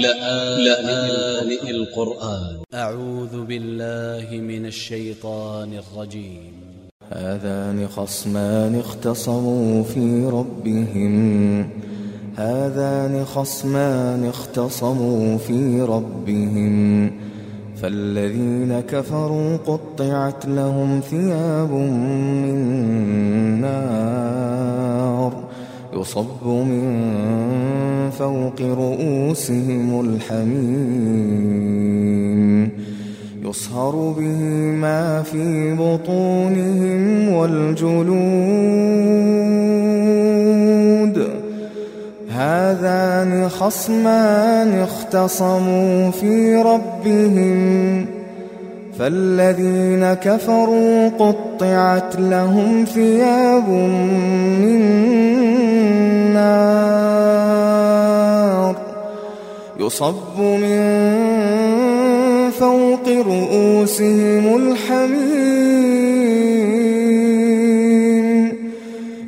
لآن القرآن. أ ع و ذ ب ا ل ل ه من ا ل ش ي ط ا ن ا ل ج ي م هذان خصمان اختصموا في ربهم. هذان خصمان اختصموا في ربهم. فالذين كفروا قطعت لهم ثياب من نار. يصب من فوق رؤوسهم الحميم يصهر به ما في بطونهم والجلود. هذان خصمان اختصموا في ربهم فالذين كفروا قطعت لهم ثياب من نار يصب من فوق رؤوسهم الحميم.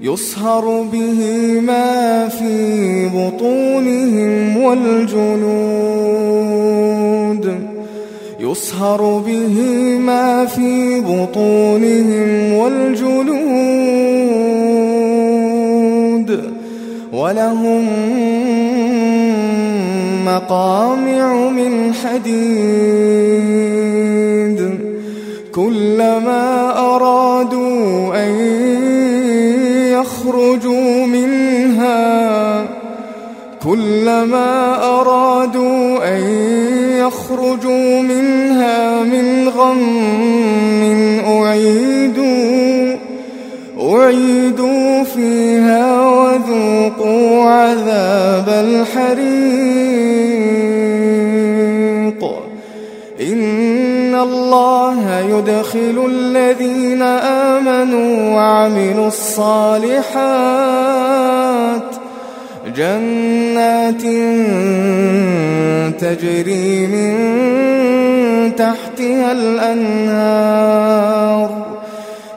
يصهر به ما في بطونهم والجلود يصهر به ما في بطونهم والجلود ولهم مقامع من حديد. كلما أرادوا أن يخرجوا منها كلما أرادوا أن يخرجوا منها من غم أعيدوا أعيدوا فيها عذاب الحريق. إن الله يدخل الذين آمنوا وعملوا الصالحات جنات تجري من تحتها الأنهار.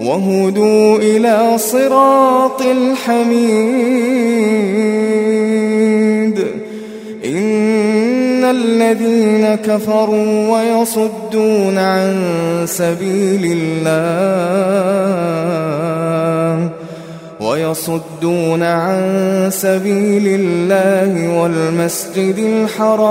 وهدوا إلى صراط الحميد. إن الذين كفروا ويصدون عن سبيل الله ويصدون عن سبيل الله والمسجد الحرام.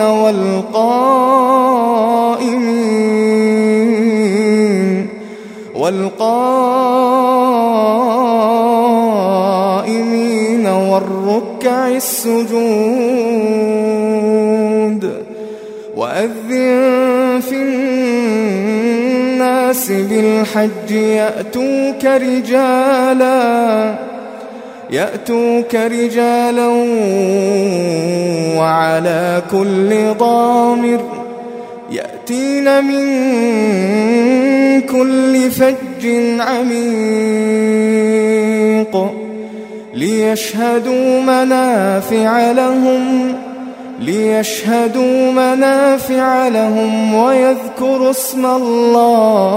والقائمين والقائمين والركع السجود وأذن في الناس بالحج يأتوك رجالا. يأتوك رجالا وعلى كل ضامر يأتين من كل فج عميق ليشهدوا منافع لهم ليشهدوا منافع لهم ويذكروا اسم الله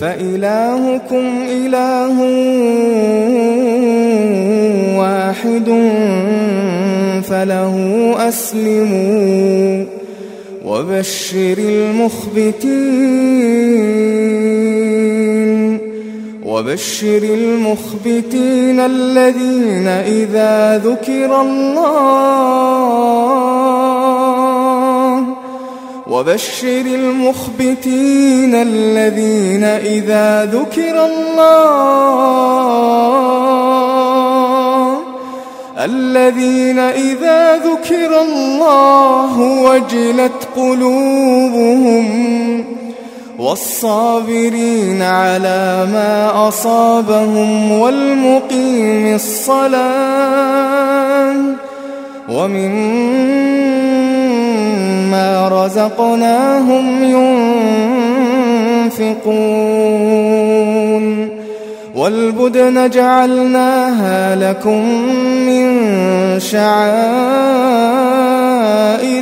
فإلهكم إله واحد فله أسلموا وبشر المخبتين وبشر المخبتين الذين إذا ذكر الله وبشر المخبتين الذين إذا ذكر الله الذين إذا ذكر الله وجلت قلوبهم والصابرين على ما أصابهم والمقيم الصلاة ومما رزقناهم ينفقون والبدن جعلناها لكم من شعائر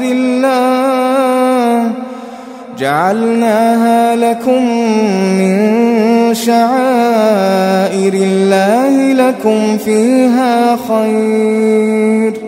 الله جعلناها لكم من شعائر الله لكم فيها خير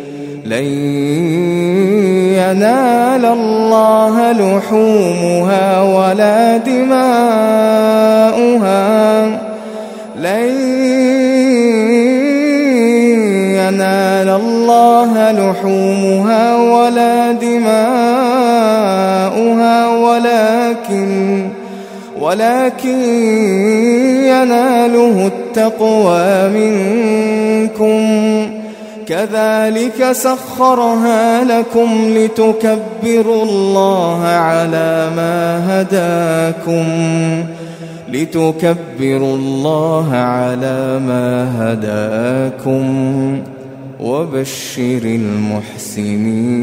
لن ينال الله لحومها ولا دماؤها. لن ينال الله لحومها ولا دماؤها ولكن ولكن يناله التقوى منكم كذلك سخرها لكم لتكبروا الله على ما هداكم لتكبروا الله على ما هداكم وبشر المحسنين.